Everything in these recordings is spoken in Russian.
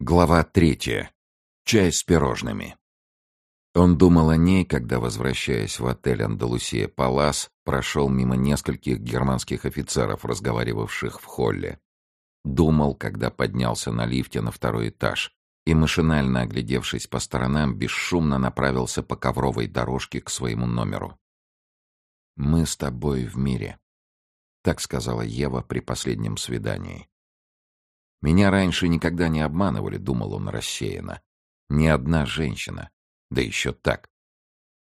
Глава третья. Чай с пирожными. Он думал о ней, когда, возвращаясь в отель «Андалусия Палас», прошел мимо нескольких германских офицеров, разговаривавших в холле. Думал, когда поднялся на лифте на второй этаж и, машинально оглядевшись по сторонам, бесшумно направился по ковровой дорожке к своему номеру. «Мы с тобой в мире», — так сказала Ева при последнем свидании. Меня раньше никогда не обманывали, думал он рассеянно. Ни одна женщина. Да еще так.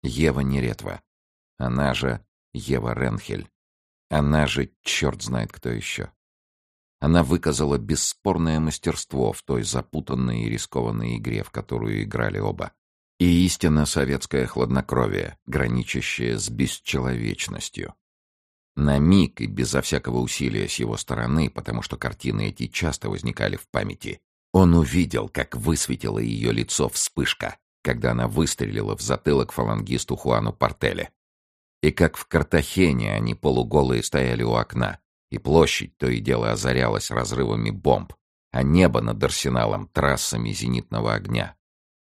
Ева Неретва. Она же Ева Ренхель. Она же черт знает кто еще. Она выказала бесспорное мастерство в той запутанной и рискованной игре, в которую играли оба. И истинно советское хладнокровие, граничащее с бесчеловечностью. На миг и безо всякого усилия с его стороны, потому что картины эти часто возникали в памяти, он увидел, как высветило ее лицо вспышка, когда она выстрелила в затылок фалангисту Хуану Портеле. И как в Картахене они полуголые стояли у окна, и площадь то и дело озарялась разрывами бомб, а небо над арсеналом трассами зенитного огня.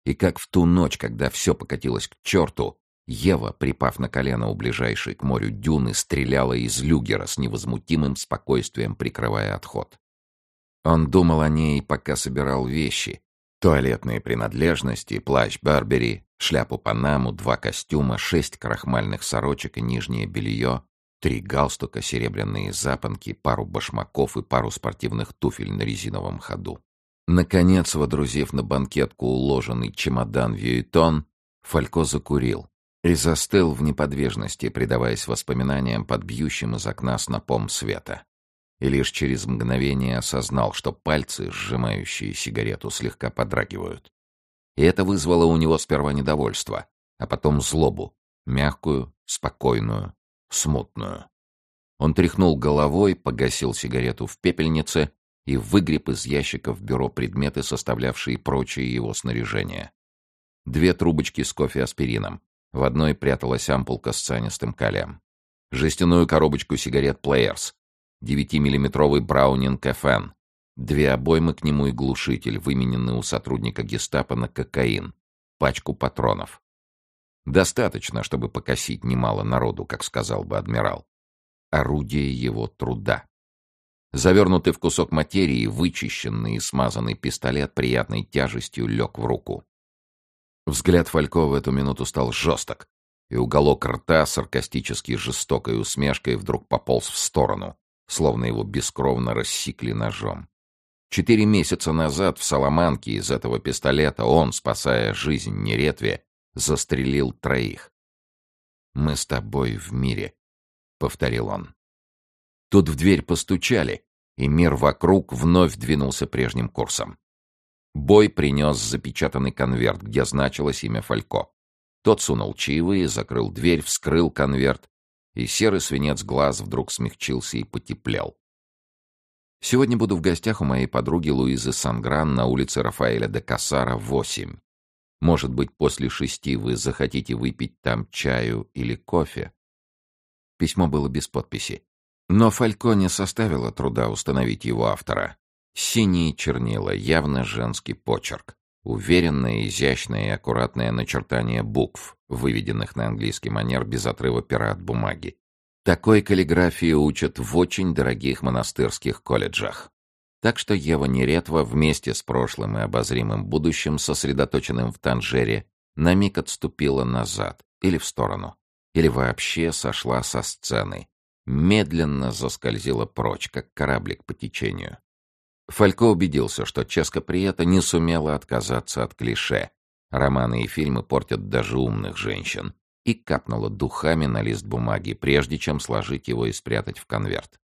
И как в ту ночь, когда все покатилось к черту, Ева, припав на колено у ближайшей к морю дюны, стреляла из люгера с невозмутимым спокойствием, прикрывая отход. Он думал о ней, пока собирал вещи. Туалетные принадлежности, плащ Барбери, шляпу Панаму, два костюма, шесть крахмальных сорочек и нижнее белье, три галстука, серебряные запонки, пару башмаков и пару спортивных туфель на резиновом ходу. Наконец, водрузив на банкетку уложенный чемодан Вьюитон, Фалько закурил и застыл в неподвижности, предаваясь воспоминаниям под бьющим из окна снопом света. И лишь через мгновение осознал, что пальцы, сжимающие сигарету, слегка подрагивают. И это вызвало у него сперва недовольство, а потом злобу, мягкую, спокойную, смутную. Он тряхнул головой, погасил сигарету в пепельнице и выгреб из ящиков бюро предметы, составлявшие прочие его снаряжение. Две трубочки с кофе-аспирином, в одной пряталась ампулка с цианистым калием. Жестяную коробочку сигарет Players, 9-миллиметровый Браунинг FN, две обоймы к нему и глушитель, вымененный у сотрудника гестапо на кокаин, пачку патронов. Достаточно, чтобы покосить немало народу, как сказал бы адмирал. Орудие его труда. Завернутый в кусок материи, вычищенный и смазанный пистолет приятной тяжестью лег в руку. Взгляд Фалько в эту минуту стал жесток, и уголок рта саркастически жестокой усмешкой вдруг пополз в сторону, словно его бескровно рассекли ножом. Четыре месяца назад в Соломанке из этого пистолета он, спасая жизнь Неретве, застрелил троих. «Мы с тобой в мире», — повторил он. Тут в дверь постучали, и мир вокруг вновь двинулся прежним курсом. Бой принес запечатанный конверт, где значилось имя Фалько. Тот сунул чаевые, закрыл дверь, вскрыл конверт, и серый свинец глаз вдруг смягчился и потеплел. Сегодня буду в гостях у моей подруги Луизы Сангран на улице Рафаэля де Кассара, 8. Может быть, после шести вы захотите выпить там чаю или кофе? Письмо было без подписи. Но Фалько не составило труда установить его автора. Синие чернила, явно женский почерк. Уверенное, изящное и аккуратное начертание букв, выведенных на английский манер без отрыва пера от бумаги. Такой каллиграфии учат в очень дорогих монастырских колледжах. Так что Ева Неретва вместе с прошлым и обозримым будущим, сосредоточенным в Танжере, на миг отступила назад или в сторону, или вообще сошла со сцены, медленно заскользила прочь, как кораблик по течению. Фалько убедился, что Ческа Приета не сумела отказаться от клише. Романы и фильмы портят даже умных женщин. И капнула духами на лист бумаги, прежде чем сложить его и спрятать в конверт.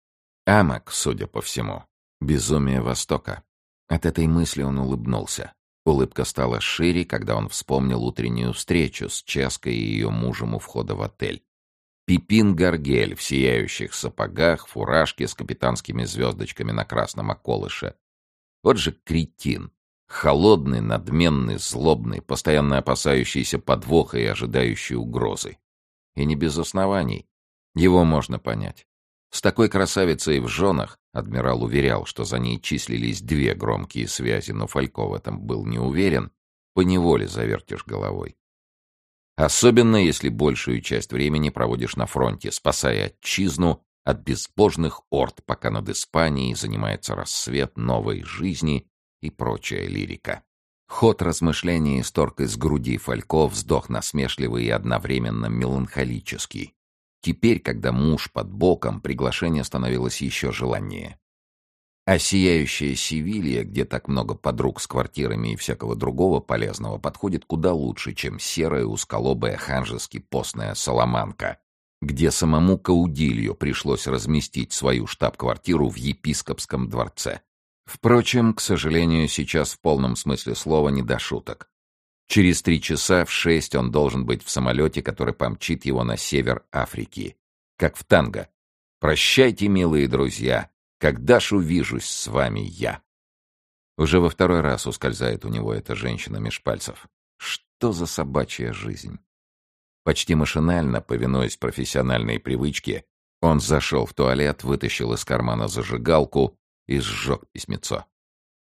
Амок, судя по всему. Безумие Востока. От этой мысли он улыбнулся. Улыбка стала шире, когда он вспомнил утреннюю встречу с Ческой и ее мужем у входа в отель. Пипин Гаргель в сияющих сапогах, фуражке с капитанскими звездочками на красном околыше. Вот же кретин. Холодный, надменный, злобный, постоянно опасающийся подвоха и ожидающий угрозы. И не без оснований. Его можно понять. С такой красавицей в женах Адмирал уверял, что за ней числились две громкие связи, но Фалько в этом был не уверен, поневоле завертишь головой. Особенно, если большую часть времени проводишь на фронте, спасая отчизну от безбожных орд, пока над Испанией занимается рассвет новой жизни и прочая лирика. Ход размышлений исторг из груди Фалько вздох насмешливый и одновременно меланхолический. Теперь, когда муж под боком, приглашение становилось еще желаннее. А сияющая Севилья, где так много подруг с квартирами и всякого другого полезного, подходит куда лучше, чем серая узколобая ханжески постная Соломанка, где самому Каудилью пришлось разместить свою штаб-квартиру в епископском дворце. Впрочем, к сожалению, сейчас в полном смысле слова не до шуток. Через три часа в шесть он должен быть в самолете, который помчит его на север Африки. Как в танго. «Прощайте, милые друзья, когда ж увижусь с вами я?» Уже во второй раз ускользает у него эта женщина меж пальцев. Что за собачья жизнь? Почти машинально, повинуясь профессиональной привычке, он зашел в туалет, вытащил из кармана зажигалку и сжег письмецо.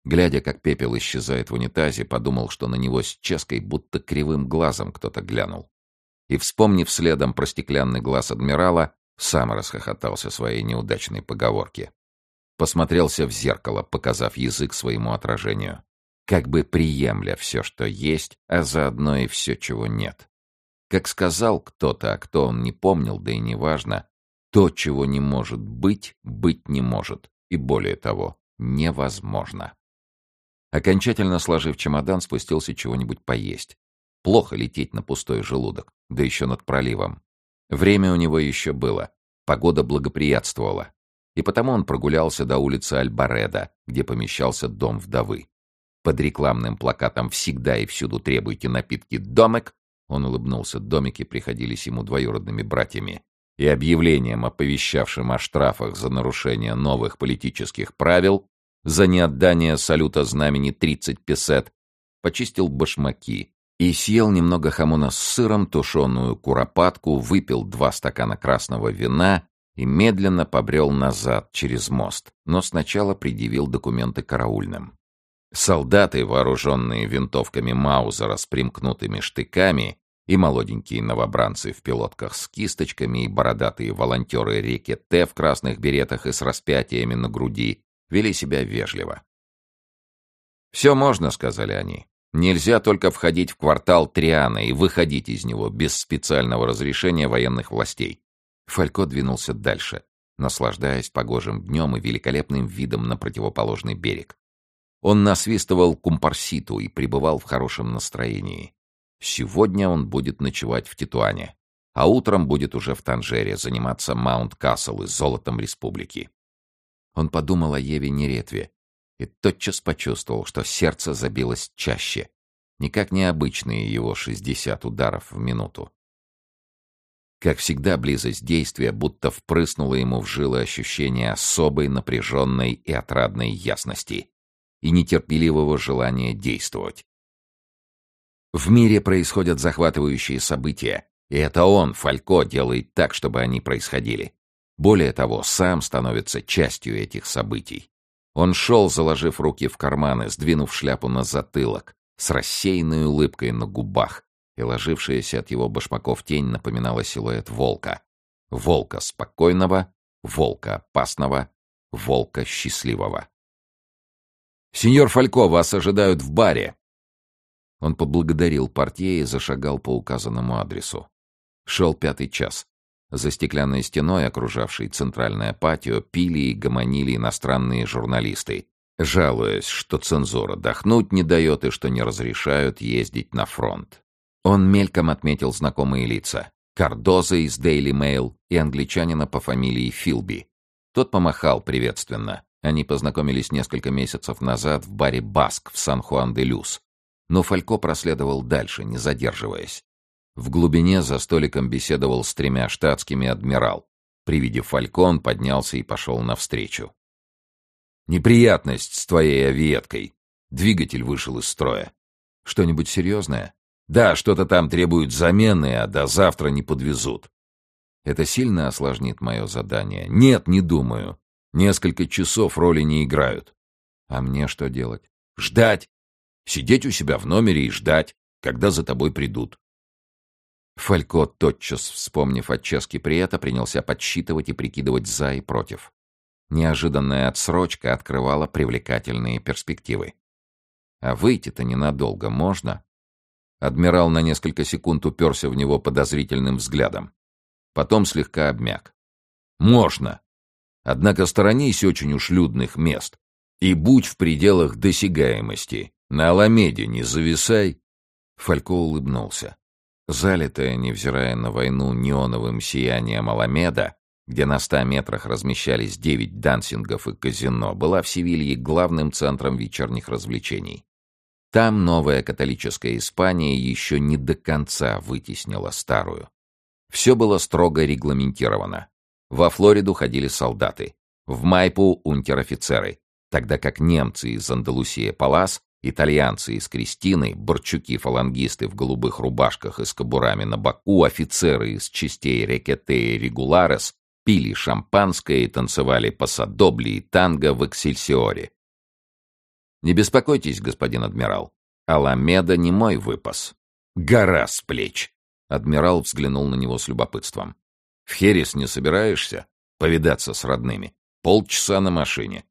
Глядя, как пепел исчезает в унитазе, подумал, что на него с ческой будто кривым глазом кто-то глянул. И, вспомнив следом про стеклянный глаз адмирала, сам расхохотался своей неудачной поговорке. Посмотрелся в зеркало, показав язык своему отражению. Как бы приемля все, что есть, а заодно и все, чего нет. Как сказал кто-то, а кто он не помнил, да и неважно, то, чего не может быть, быть не может. И более того, невозможно. Окончательно сложив чемодан, спустился чего-нибудь поесть. Плохо лететь на пустой желудок, да еще над проливом. Время у него еще было, погода благоприятствовала. И потому он прогулялся до улицы Альбареда, где помещался дом вдовы. Под рекламным плакатом «Всегда и всюду требуйте напитки домик» он улыбнулся, домики приходились ему двоюродными братьями, и объявлением, оповещавшим о штрафах за нарушение новых политических правил, за неотдание салюта знамени 30 песет, почистил башмаки и съел немного хамона с сыром, тушеную куропатку, выпил два стакана красного вина и медленно побрел назад через мост, но сначала предъявил документы караульным. Солдаты, вооруженные винтовками Маузера с примкнутыми штыками, и молоденькие новобранцы в пилотках с кисточками, и бородатые волонтеры реки Т в красных беретах и с распятиями на груди вели себя вежливо. «Все можно», — сказали они. «Нельзя только входить в квартал Триана и выходить из него без специального разрешения военных властей». Фалько двинулся дальше, наслаждаясь погожим днем и великолепным видом на противоположный берег. Он насвистывал кумпарситу и пребывал в хорошем настроении. Сегодня он будет ночевать в Титуане, а утром будет уже в Танжере заниматься Маунт-Кассел и золотом республики. Он подумал о Еве Неретве и тотчас почувствовал, что сердце забилось чаще, никак не обычные его 60 ударов в минуту. Как всегда, близость действия будто впрыснула ему в жилы ощущение особой напряженной и отрадной ясности и нетерпеливого желания действовать. В мире происходят захватывающие события, и это он, Фалько, делает так, чтобы они происходили. Более того, сам становится частью этих событий. Он шел, заложив руки в карманы, сдвинув шляпу на затылок, с рассеянной улыбкой на губах, и ложившаяся от его башмаков тень напоминала силуэт волка. Волка спокойного, волка опасного, волка счастливого. «Сеньор Фалько, вас ожидают в баре!» Он поблагодарил портье и зашагал по указанному адресу. Шел пятый час. За стеклянной стеной, окружавшей центральное патио, пили и гомонили иностранные журналисты, жалуясь, что цензура дохнуть не дает и что не разрешают ездить на фронт. Он мельком отметил знакомые лица. Кардоза из Daily Mail и англичанина по фамилии Филби. Тот помахал приветственно. Они познакомились несколько месяцев назад в баре «Баск» в Сан-Хуан-де-Люс. Но Фалько проследовал дальше, не задерживаясь. В глубине за столиком беседовал с тремя штатскими адмирал. При виде Фалько он поднялся и пошел навстречу. «Неприятность с твоей авиеткой. Двигатель вышел из строя. Что-нибудь серьезное?» «Да, что-то там требует замены, а до завтра не подвезут». «Это сильно осложнит мое задание?» «Нет, не думаю. Несколько часов роли не играют. А мне что делать? Ждать. Сидеть у себя в номере и ждать, когда за тобой придут. Фалько, тотчас вспомнив от Чески Приета, принялся подсчитывать и прикидывать за и против. Неожиданная отсрочка открывала привлекательные перспективы. А выйти-то ненадолго можно. Адмирал на несколько секунд уперся в него подозрительным взглядом. Потом слегка обмяк. «Можно. Однако сторонись очень уж людных мест. И будь в пределах досягаемости. На Аламеде не зависай». Фалько улыбнулся. Залитая, невзирая на войну, неоновым сиянием Аламеда, где на ста метрах размещались девять дансингов и казино, была в Севилье главным центром вечерних развлечений. Там новая католическая Испания еще не до конца вытеснила старую. Все было строго регламентировано. Во Флориду ходили солдаты, в Майпу — унтер-офицеры, тогда как немцы из Андалусия Палас, итальянцы из Кристины, борчуки-фалангисты в голубых рубашках и с кобурами на боку, офицеры из частей Рекете и Регуларес пили шампанское и танцевали пасадобли и танго в Эксельсиоре, не беспокойтесь, господин адмирал. Аламеда не мой выпас. Гора с плеч. Адмирал взглянул на него с любопытством. В Херес не собираешься? Повидаться с родными. Полчаса на машине.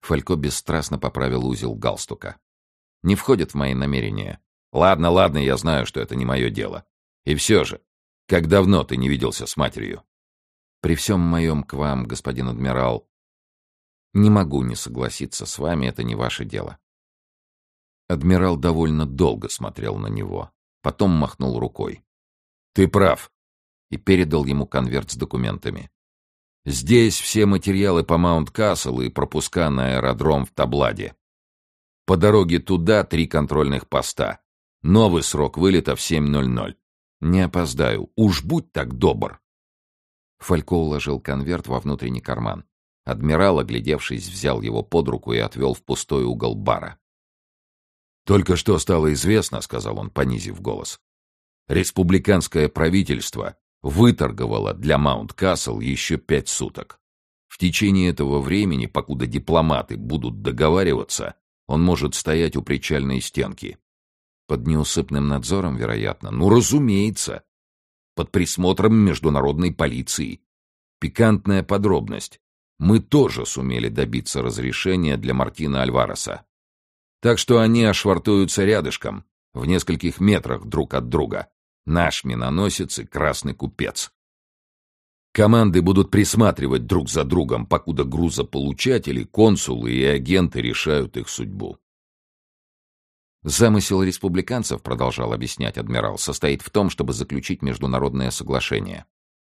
Фалько бесстрастно поправил узел галстука. Не входит в мои намерения. Ладно, ладно, я знаю, что это не мое дело. И все же, как давно ты не виделся с матерью? При всем моем к вам, господин адмирал, не могу не согласиться с вами, это не ваше дело. Адмирал довольно долго смотрел на него, потом махнул рукой. Ты прав. И передал ему конверт с документами. Здесь все материалы по Маунт-Кассел и пропуска на аэродром в Табладе. По дороге туда три контрольных поста. Новый срок вылета в 7.00. Не опоздаю. Уж будь так добр. Фалько уложил конверт во внутренний карман. Адмирал, оглядевшись, взял его под руку и отвел в пустой угол бара. «Только что стало известно», — сказал он, понизив голос. «Республиканское правительство выторговало для Маунт-Кассел еще пять суток. В течение этого времени, покуда дипломаты будут договариваться, он может стоять у причальной стенки. Под неусыпным надзором, вероятно. Ну, разумеется. Под присмотром международной полиции. Пикантная подробность мы тоже сумели добиться разрешения для Мартина Альвареса. Так что они ошвартуются рядышком, в нескольких метрах друг от друга. Наш миноносец и красный купец. Команды будут присматривать друг за другом, покуда грузополучатели, консулы и агенты решают их судьбу. Замысел республиканцев, продолжал объяснять адмирал, состоит в том, чтобы заключить международное соглашение.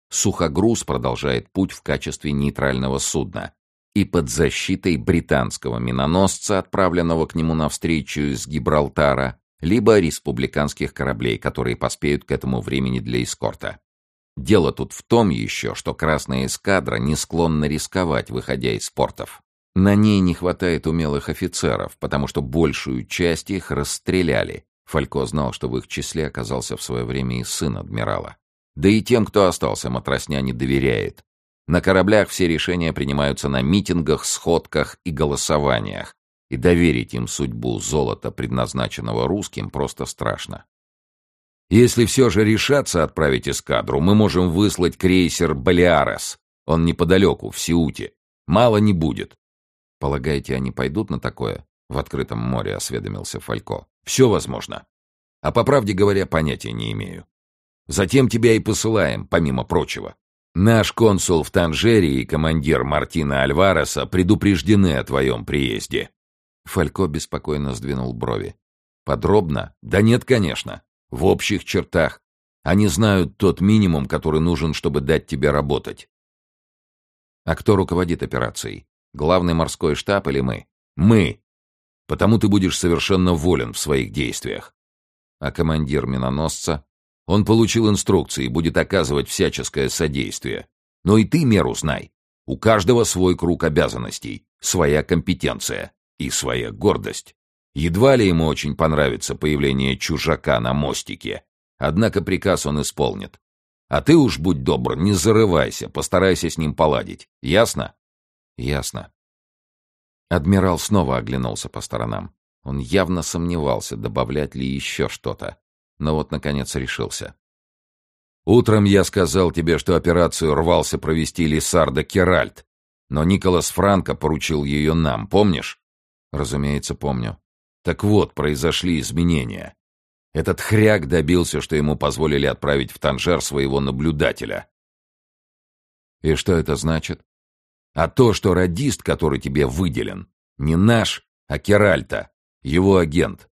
Сухогруз продолжает путь в качестве нейтрального судна и под защитой британского миноносца, отправленного к нему навстречу из Гибралтара, либо республиканских кораблей, которые поспеют к этому времени для эскорта. Дело тут в том еще, что Красная эскадра не склонна рисковать, выходя из портов. На ней не хватает умелых офицеров, потому что большую часть их расстреляли. Фалько знал, что в их числе оказался в свое время и сын адмирала. Да и тем, кто остался, матросня не доверяет. На кораблях все решения принимаются на митингах, сходках и голосованиях, и доверить им судьбу золота, предназначенного русским, просто страшно. Если все же решаться отправить эскадру, мы можем выслать крейсер «Балиарес». Он неподалеку, в Сиуте. Мало не будет. Полагаете, они пойдут на такое? В открытом море осведомился Фалько. Все возможно. А по правде говоря, понятия не имею. Затем тебя и посылаем, помимо прочего. Наш консул в Танжере и командир Мартина Альвареса предупреждены о твоем приезде». Фалько беспокойно сдвинул брови. «Подробно? Да нет, конечно. В общих чертах. Они знают тот минимум, который нужен, чтобы дать тебе работать». «А кто руководит операцией? Главный морской штаб или мы?» «Мы. Потому ты будешь совершенно волен в своих действиях». «А командир миноносца?» Он получил инструкции и будет оказывать всяческое содействие. Но и ты меру знай. У каждого свой круг обязанностей, своя компетенция и своя гордость. Едва ли ему очень понравится появление чужака на мостике, однако приказ он исполнит. А ты уж будь добр, не зарывайся, постарайся с ним поладить. Ясно? Ясно. Адмирал снова оглянулся по сторонам. Он явно сомневался, добавлять ли еще что-то. Но вот, наконец, решился. «Утром я сказал тебе, что операцию рвался провести Лисардо Керальт, но Николас Франко поручил ее нам, помнишь?» «Разумеется, помню». «Так вот, произошли изменения. Этот хряк добился, что ему позволили отправить в Танжер своего наблюдателя». «И что это значит?» «А то, что радист, который тебе выделен, не наш, а Керальта, его агент.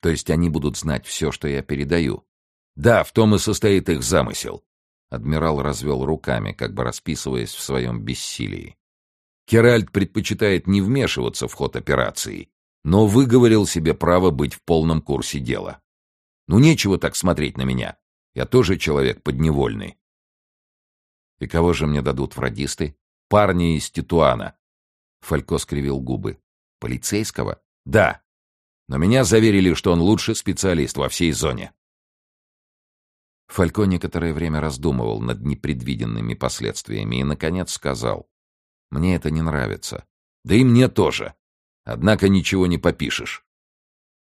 То есть они будут знать все, что я передаю. Да, в том и состоит их замысел. Адмирал развел руками, как бы расписываясь в своем бессилии. Керальт предпочитает не вмешиваться в ход операции, но выговорил себе право быть в полном курсе дела. Ну, нечего так смотреть на меня. Я тоже человек подневольный. И кого же мне дадут радисты? Парня из Титуана. Фалько скривил губы. Полицейского? Да. Но меня заверили, что он лучший специалист во всей зоне. Фалько некоторое время раздумывал над непредвиденными последствиями и, наконец, сказал. «Мне это не нравится. Да и мне тоже. Однако ничего не попишешь».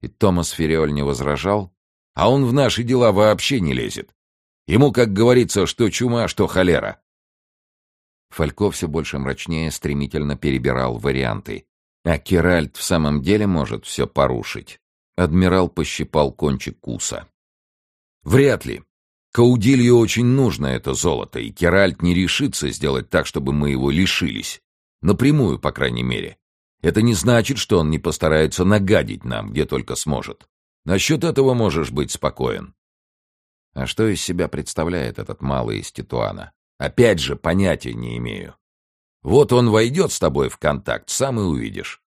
И Томас Фериоль не возражал, а он в наши дела вообще не лезет. Ему, как говорится, что чума, что холера. Фалько все больше мрачнее стремительно перебирал варианты. А Керальт в самом деле может все порушить. Адмирал пощипал кончик куса. Вряд ли. Каудилью очень нужно это золото, и Керальт не решится сделать так, чтобы мы его лишились. Напрямую, по крайней мере. Это не значит, что он не постарается нагадить нам, где только сможет. Насчет этого можешь быть спокоен. А что из себя представляет этот малый из Титуана? Опять же, понятия не имею. Вот он войдет с тобой в контакт, сам и увидишь.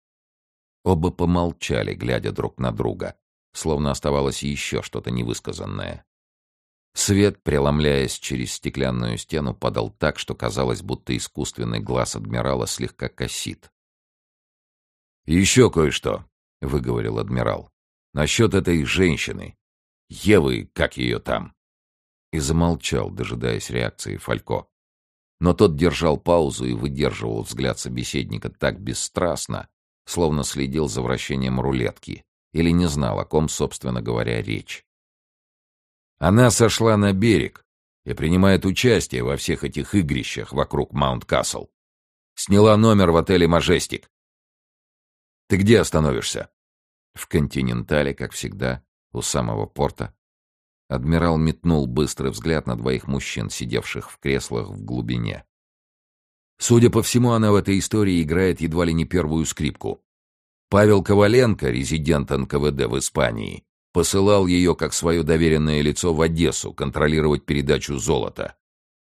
Оба помолчали, глядя друг на друга, словно оставалось еще что-то невысказанное. Свет, преломляясь через стеклянную стену, падал так, что казалось, будто искусственный глаз адмирала слегка косит. «Еще кое-что», — выговорил адмирал, — «насчет этой женщины. Евы, как ее там?» И замолчал, дожидаясь реакции Фалько. Но тот держал паузу и выдерживал взгляд собеседника так бесстрастно, словно следил за вращением рулетки или не знал, о ком, собственно говоря, речь. Она сошла на берег и принимает участие во всех этих игрищах вокруг Маунт-Касл. Сняла номер в отеле «Мажестик». Ты где остановишься? В «Континентале», как всегда, у самого порта. Адмирал метнул быстрый взгляд на двоих мужчин, сидевших в креслах в глубине. Судя по всему, она в этой истории играет едва ли не первую скрипку. Павел Коваленко, резидент НКВД в Испании, посылал ее как свое доверенное лицо в Одессу контролировать передачу золота.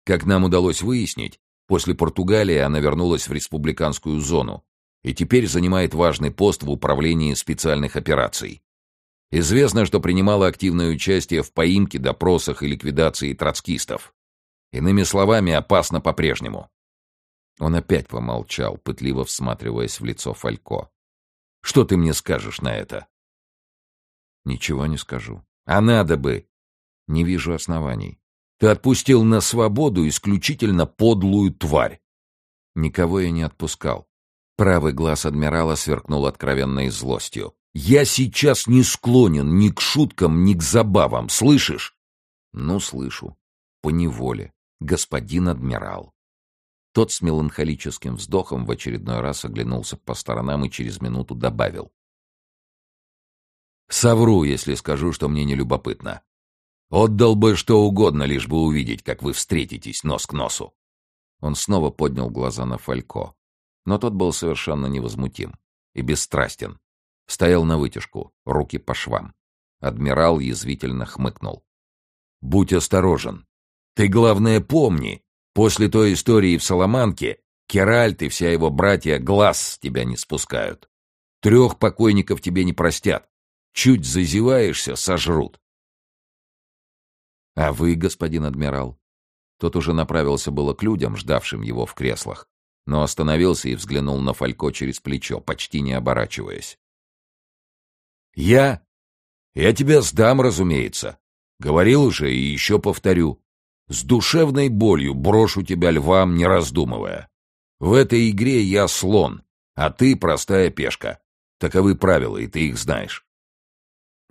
Как нам удалось выяснить, после Португалии она вернулась в республиканскую зону и теперь занимает важный пост в управлении специальных операций. Известно, что принимала активное участие в поимке, допросах и ликвидации троцкистов. Иными словами, опасно по-прежнему. Он опять помолчал, пытливо всматриваясь в лицо Фалько. «Что ты мне скажешь на это?» «Ничего не скажу». «А надо бы!» «Не вижу оснований. Ты отпустил на свободу исключительно подлую тварь». Никого я не отпускал. Правый глаз адмирала сверкнул откровенной злостью. Я сейчас не склонен ни к шуткам, ни к забавам, слышишь? Ну, слышу. По неволе. Господин адмирал. Тот с меланхолическим вздохом в очередной раз оглянулся по сторонам и через минуту добавил. Совру, если скажу, что мне не любопытно. Отдал бы что угодно, лишь бы увидеть, как вы встретитесь нос к носу. Он снова поднял глаза на Фалько. Но тот был совершенно невозмутим и бесстрастен. Стоял на вытяжку, руки по швам. Адмирал язвительно хмыкнул. «Будь осторожен. Ты, главное, помни, после той истории в Соломанке Керальт и вся его братья глаз с тебя не спускают. Трех покойников тебе не простят. Чуть зазеваешься — сожрут». «А вы, господин адмирал?» Тот уже направился было к людям, ждавшим его в креслах, но остановился и взглянул на Фалько через плечо, почти не оборачиваясь. Я? Я тебя сдам, разумеется. Говорил уже и еще повторю. С душевной болью брошу тебя львам, не раздумывая. В этой игре я слон, а ты простая пешка. Таковы правила, и ты их знаешь.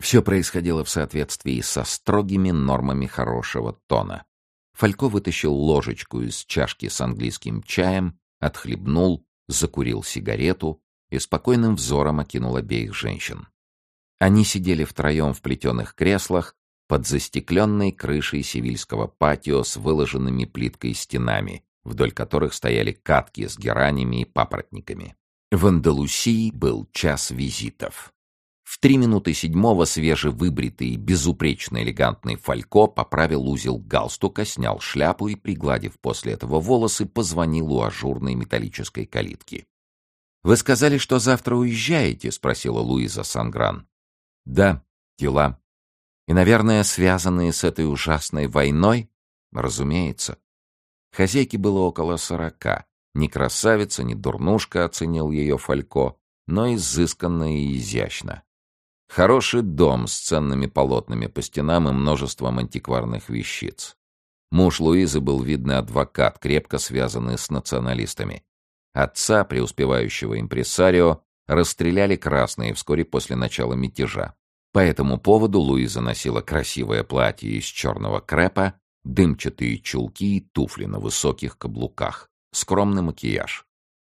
Все происходило в соответствии со строгими нормами хорошего тона. Фалько вытащил ложечку из чашки с английским чаем, отхлебнул, закурил сигарету и спокойным взором окинул обеих женщин. Они сидели втроем в плетеных креслах под застекленной крышей сивильского патио с выложенными плиткой стенами, вдоль которых стояли катки с геранями и папоротниками. В Андалусии был час визитов. В три минуты седьмого свежевыбритый, безупречно элегантный Фалько поправил узел галстука, снял шляпу и, пригладив после этого волосы, позвонил у ажурной металлической калитки. «Вы сказали, что завтра уезжаете?» — спросила Луиза Сангран. «Да, дела. И, наверное, связанные с этой ужасной войной?» «Разумеется». Хозяйке было около сорока. Ни красавица, ни дурнушка оценил ее Фалько, но изысканно и изящно. Хороший дом с ценными полотнами по стенам и множеством антикварных вещиц. Муж Луизы был, видный адвокат, крепко связанный с националистами. Отца, преуспевающего импресарио, расстреляли красные вскоре после начала мятежа. По этому поводу Луиза носила красивое платье из черного крепа, дымчатые чулки и туфли на высоких каблуках, скромный макияж.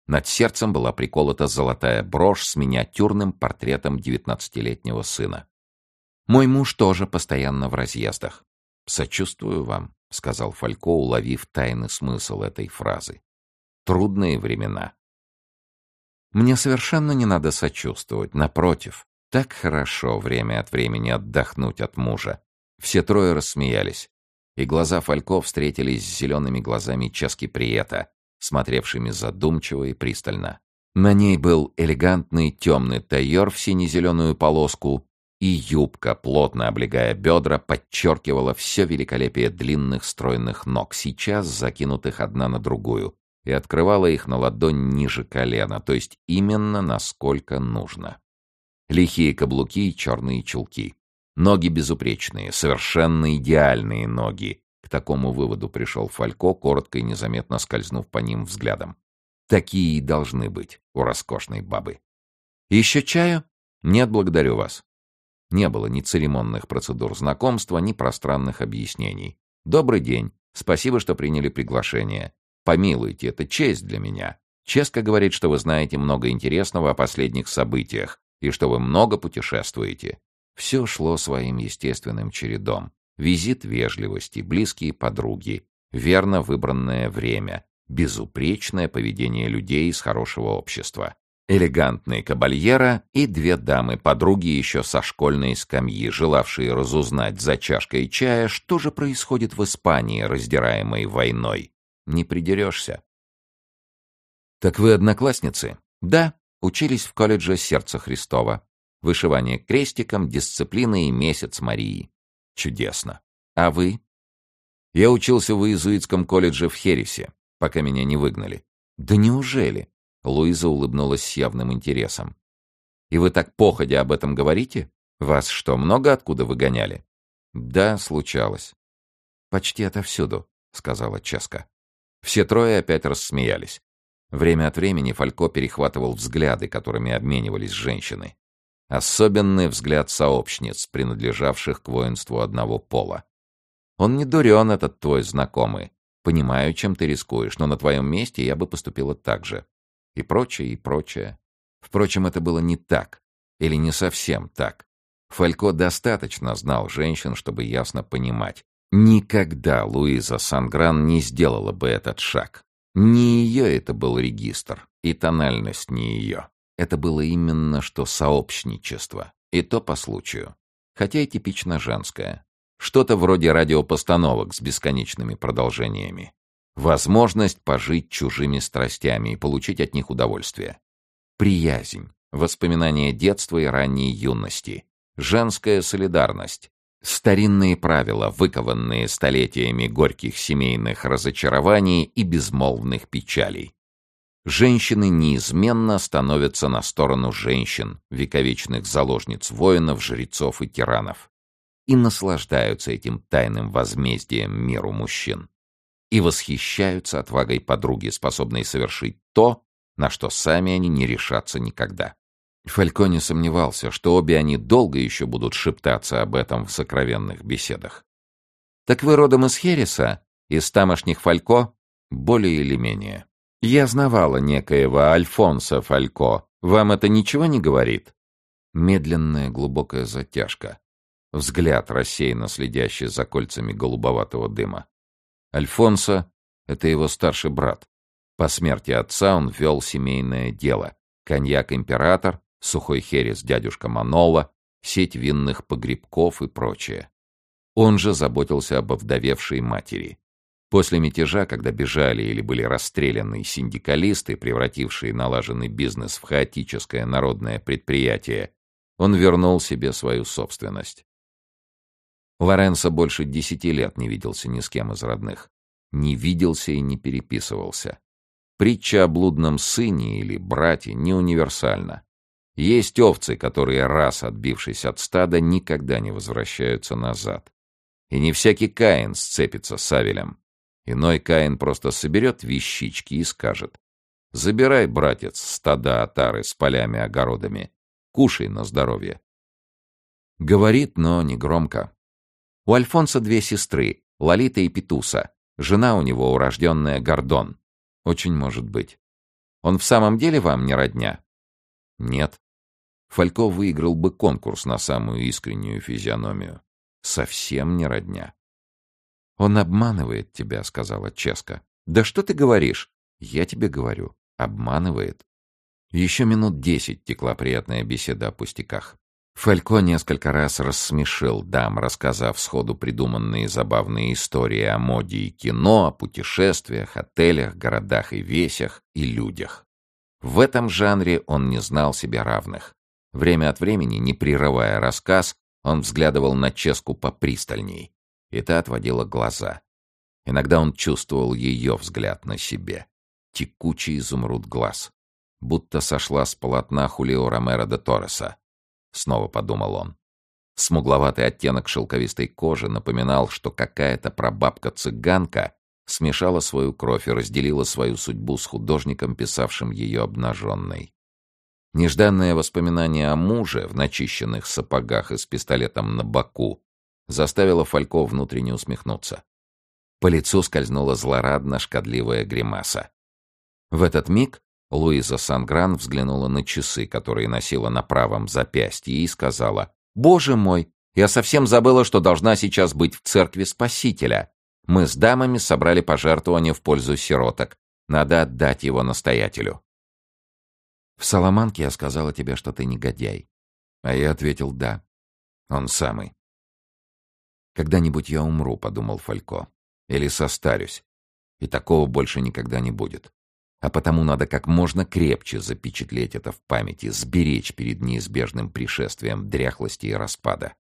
Над сердцем была приколота золотая брошь с миниатюрным портретом девятнадцатилетнего сына. «Мой муж тоже постоянно в разъездах». «Сочувствую вам», — сказал Фалько, уловив тайный смысл этой фразы. «Трудные времена». «Мне совершенно не надо сочувствовать, напротив. Так хорошо время от времени отдохнуть от мужа». Все трое рассмеялись, и глаза Фалько встретились с зелеными глазами Чески Приета, смотревшими задумчиво и пристально. На ней был элегантный темный тайор в сине-зеленую полоску, и юбка, плотно облегая бедра, подчеркивала все великолепие длинных стройных ног, сейчас закинутых одна на другую, и открывала их на ладонь ниже колена, то есть именно насколько нужно. Лихие каблуки и черные чулки. Ноги безупречные, совершенно идеальные ноги, такому выводу пришел Фалько, коротко и незаметно скользнув по ним взглядом. Такие и должны быть у роскошной бабы. Еще чаю? Нет, благодарю вас. Не было ни церемонных процедур знакомства, ни пространных объяснений. Добрый день. Спасибо, что приняли приглашение. Помилуйте, это честь для меня. Ческа говорит, что вы знаете много интересного о последних событиях и что вы много путешествуете. Все шло своим естественным чередом. Визит вежливости, близкие подруги, верно выбранное время, безупречное поведение людей из хорошего общества, элегантный кабальера и две дамы-подруги еще со школьной скамьи, желавшие разузнать за чашкой чая, что же происходит в Испании, раздираемой войной. Не придерешься. «Так вы одноклассницы?» «Да, учились в колледже Сердца Христова. Вышивание крестиком, дисциплина и месяц Марии. Чудесно. А вы? Я учился в иезуитском колледже в Хересе, пока меня не выгнали. Да неужели? Луиза улыбнулась с явным интересом. И вы так походя об этом говорите? Вас что, много откуда выгоняли? Да, случалось. Почти отовсюду, сказала Ческа. Все трое опять рассмеялись. Время от времени Фалько перехватывал взгляды, которыми обменивались женщины. Особенный взгляд сообщниц, принадлежавших к воинству одного пола. Он не дурен, этот твой знакомый. Понимаю, чем ты рискуешь, но на твоем месте я бы поступила так же. И прочее, и прочее. Впрочем, это было не так. Или не совсем так. Фалько достаточно знал женщин, чтобы ясно понимать. Никогда Луиза Сангран не сделала бы этот шаг. Не ее это был регистр, и тональность не ее. Это было именно что сообщничество, и то по случаю, хотя и типично женское. Что-то вроде радиопостановок с бесконечными продолжениями. Возможность пожить чужими страстями и получить от них удовольствие. Приязнь, воспоминания детства и ранней юности, женская солидарность, старинные правила, выкованные столетиями горьких семейных разочарований и безмолвных печалей. Женщины неизменно становятся на сторону женщин, вековечных заложниц воинов, жрецов и тиранов, и наслаждаются этим тайным возмездием миру мужчин. и восхищаются отвагой подруги, способной совершить то, на что сами они не решатся никогда. Фалько не сомневался, что обе они долго еще будут шептаться об этом в сокровенных беседах. «Так вы родом из Хереса? Из тамошних Фалько?» «Более или менее. Я знавала некоего Альфонса Фалько. Вам это ничего не говорит?» Медленная глубокая затяжка. Взгляд, рассеянно следящий за кольцами голубоватого дыма. Альфонсо — это его старший брат. По смерти отца он вел семейное дело. Коньяк-император, сухой херес дядюшка Манола, сеть винных погребков и прочее. Он же заботился об овдовевшей матери. После мятежа, когда бежали или были расстреляны синдикалисты, превратившие налаженный бизнес в хаотическое народное предприятие, он вернул себе свою собственность. Лоренцо больше десяти лет не виделся ни с кем из родных. Не виделся и не переписывался. Притча о блудном сыне или брате не универсальна. Есть овцы, которые, раз отбившись от стада, никогда не возвращаются назад. И не всякий Каин сцепится с Авелем. Иной Каин просто соберет вещички и скажет. «Забирай, братец, стада отары с полями-огородами. Кушай на здоровье». Говорит, но не громко. У Альфонса две сестры, Лолита и Петуса. Жена у него урожденная Гордон. Очень может быть. Он в самом деле вам не родня? Нет. Фалько выиграл бы конкурс на самую искреннюю физиономию. Совсем не родня. Он обманывает тебя, сказала Ческа. Да что ты говоришь? Я тебе говорю, обманывает. Еще минут десять текла приятная беседа о пустяках. Фалько несколько раз рассмешил дам, рассказав сходу придуманные забавные истории о моде и кино, о путешествиях, отелях, городах и весях и людях. В этом жанре он не знал себе равных. Время от времени, не прерывая рассказ, он взглядывал на Ческу попристальней, и та отводила глаза. Иногда он чувствовал ее взгляд на себе. Текучий изумруд глаз. Будто сошла с полотна Хулио Ромеро де Торреса. — снова подумал он. Смугловатый оттенок шелковистой кожи напоминал, что какая-то прабабка-цыганка смешала свою кровь и разделила свою судьбу с художником, писавшим ее обнаженной. Нежданное воспоминание о муже в начищенных сапогах и с пистолетом на боку заставило Фалько внутренне усмехнуться. По лицу скользнула злорадно-шкодливая гримаса. В этот миг Луиза Сангран взглянула на часы, которые носила на правом запястье, и сказала, «Боже мой, я совсем забыла, что должна сейчас быть в церкви Спасителя. Мы с дамами собрали пожертвование в пользу сироток. Надо отдать его настоятелю». «В Соломанке я сказала тебе, что ты негодяй». А я ответил «да». Он самый. «Когда-нибудь я умру», — подумал Фалько. «Или состарюсь. И такого больше никогда не будет а потому надо как можно крепче запечатлеть это в памяти, сберечь перед неизбежным пришествием дряхлости и распада.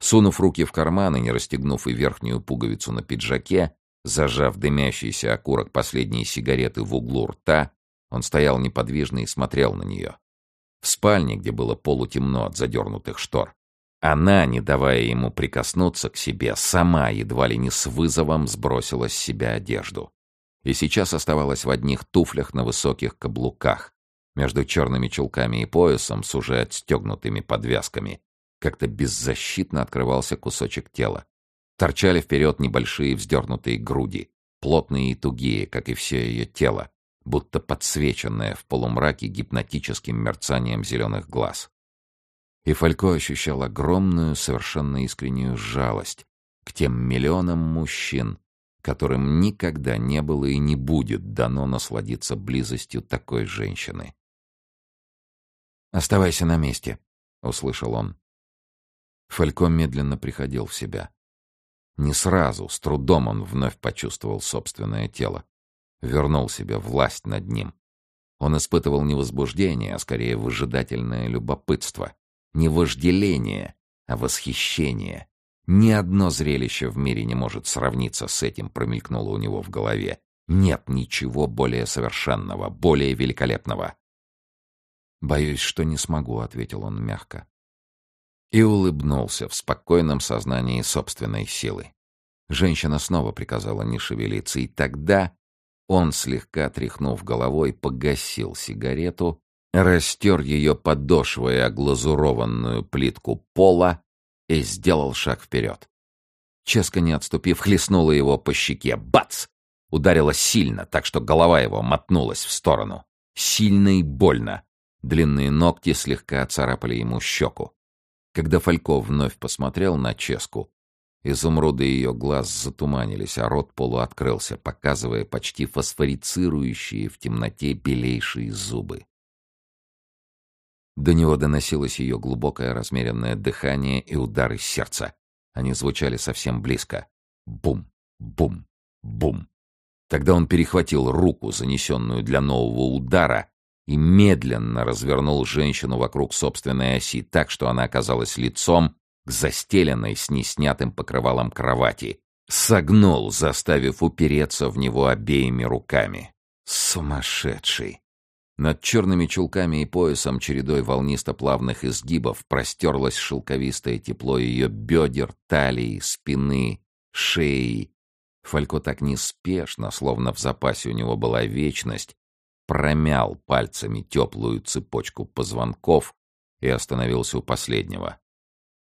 Сунув руки в карманы, не расстегнув и верхнюю пуговицу на пиджаке, зажав дымящийся окурок последней сигареты в углу рта, он стоял неподвижно и смотрел на нее. В спальне, где было полутемно от задернутых штор, она, не давая ему прикоснуться к себе, сама едва ли не с вызовом сбросила с себя одежду и сейчас оставалась в одних туфлях на высоких каблуках, между черными чулками и поясом с уже отстегнутыми подвязками. Как-то беззащитно открывался кусочек тела. Торчали вперед небольшие вздернутые груди, плотные и тугие, как и все ее тело, будто подсвеченное в полумраке гипнотическим мерцанием зеленых глаз. И Фалько ощущал огромную, совершенно искреннюю жалость к тем миллионам мужчин, которым никогда не было и не будет дано насладиться близостью такой женщины. «Оставайся на месте», — услышал он. Фалько медленно приходил в себя. Не сразу, с трудом он вновь почувствовал собственное тело. Вернул себе власть над ним. Он испытывал не возбуждение, а скорее выжидательное любопытство. Не вожделение, а восхищение. Ни одно зрелище в мире не может сравниться с этим, промелькнуло у него в голове. Нет ничего более совершенного, более великолепного. «Боюсь, что не смогу», — ответил он мягко. И улыбнулся в спокойном сознании собственной силы. Женщина снова приказала не шевелиться, и тогда он, слегка тряхнув головой, погасил сигарету, растер ее подошвой о глазурованную плитку пола и сделал шаг вперед. Ческа, не отступив, хлестнула его по щеке. Бац! Ударила сильно, так что голова его мотнулась в сторону. Сильно и больно. Длинные ногти слегка царапали ему щеку. Когда Фальков вновь посмотрел на Ческу, изумруды ее глаз затуманились, а рот полуоткрылся, показывая почти фосфорицирующие в темноте белейшие зубы. До него доносилось ее глубокое размеренное дыхание и удары сердца. Они звучали совсем близко. Бум, бум, бум. Тогда он перехватил руку, занесенную для нового удара, и медленно развернул женщину вокруг собственной оси так, что она оказалась лицом к застеленной с неснятым покрывалом кровати. Согнул, заставив упереться в него обеими руками. Сумасшедший! Над черными чулками и поясом чередой волнисто-плавных изгибов простерлось шелковистое тепло ее бедер, талии, спины, шеи. Фалько так неспешно, словно в запасе у него была вечность, промял пальцами теплую цепочку позвонков и остановился у последнего.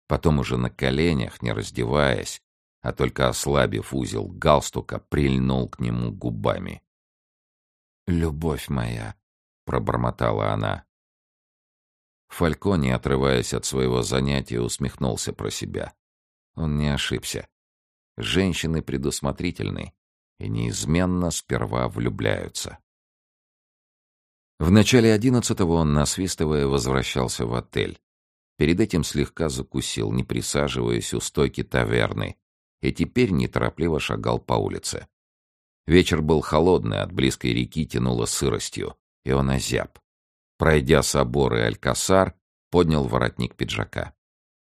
Потом уже на коленях, не раздеваясь, а только ослабив узел галстука, прильнул к нему губами. «Любовь моя», — пробормотала она. Фалько, не отрываясь от своего занятия, усмехнулся про себя. Он не ошибся. Женщины предусмотрительны и неизменно сперва влюбляются. В начале одиннадцатого он, насвистывая, возвращался в отель. Перед этим слегка закусил, не присаживаясь у стойки таверны, и теперь неторопливо шагал по улице. Вечер был холодный, от близкой реки тянуло сыростью и он озяб. Пройдя собор и Алькасар, поднял воротник пиджака.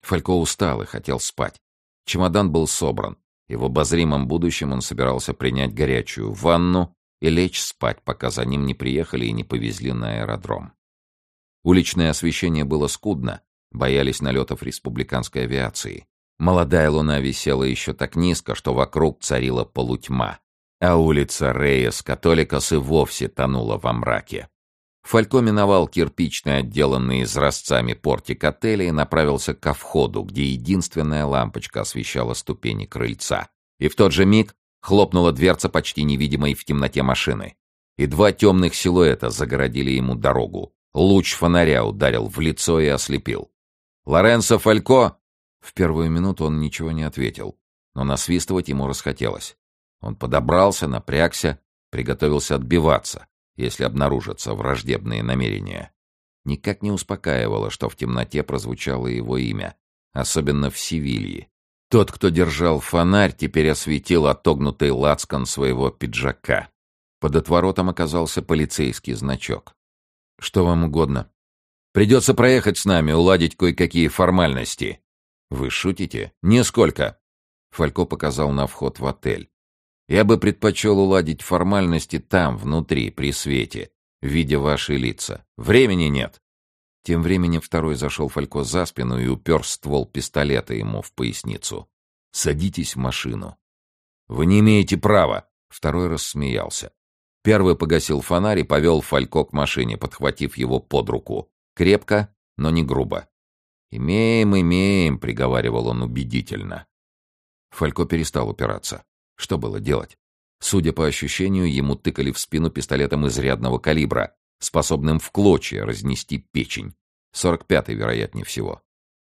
Фалько устал и хотел спать. Чемодан был собран, и в обозримом будущем он собирался принять горячую ванну и лечь спать, пока за ним не приехали и не повезли на аэродром. Уличное освещение было скудно, боялись налетов республиканской авиации. Молодая луна висела еще так низко, что вокруг царила полутьма а улица Рейес Католикос и вовсе тонула во мраке. Фалько миновал кирпичный, отделанный изразцами портик отеля и направился ко входу, где единственная лампочка освещала ступени крыльца. И в тот же миг хлопнула дверца почти невидимой в темноте машины. И два темных силуэта загородили ему дорогу. Луч фонаря ударил в лицо и ослепил. «Лоренцо Фалько!» В первую минуту он ничего не ответил, но насвистывать ему расхотелось. Он подобрался, напрягся, приготовился отбиваться, если обнаружатся враждебные намерения. Никак не успокаивало, что в темноте прозвучало его имя, особенно в Севилье. Тот, кто держал фонарь, теперь осветил отогнутый лацкан своего пиджака. Под отворотом оказался полицейский значок. «Что вам угодно?» «Придется проехать с нами, уладить кое-какие формальности». «Вы шутите?» «Нисколько». Фалько показал на вход в отель. Я бы предпочел уладить формальности там, внутри, при свете, видя ваши лица. Времени нет. Тем временем второй зашел Фалько за спину и упер ствол пистолета ему в поясницу. «Садитесь в машину». «Вы не имеете права!» Второй рассмеялся. Первый погасил фонарь и повел Фалько к машине, подхватив его под руку. Крепко, но не грубо. «Имеем, имеем», — приговаривал он убедительно. Фалько перестал упираться. Что было делать? Судя по ощущению, ему тыкали в спину пистолетом изрядного калибра, способным в клочья разнести печень. 45-й, вероятнее всего.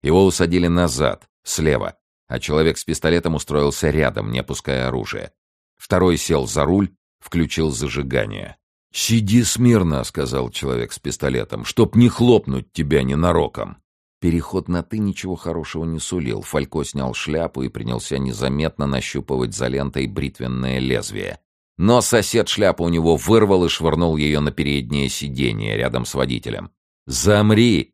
Его усадили назад, слева, а человек с пистолетом устроился рядом, не опуская оружие. Второй сел за руль, включил зажигание. «Сиди смирно», — сказал человек с пистолетом, — «чтоб не хлопнуть тебя ненароком». Переход на «ты» ничего хорошего не сулил. Фалько снял шляпу и принялся незаметно нащупывать за лентой бритвенное лезвие. Но сосед шляпу у него вырвал и швырнул ее на переднее сиденье рядом с водителем. «Замри!»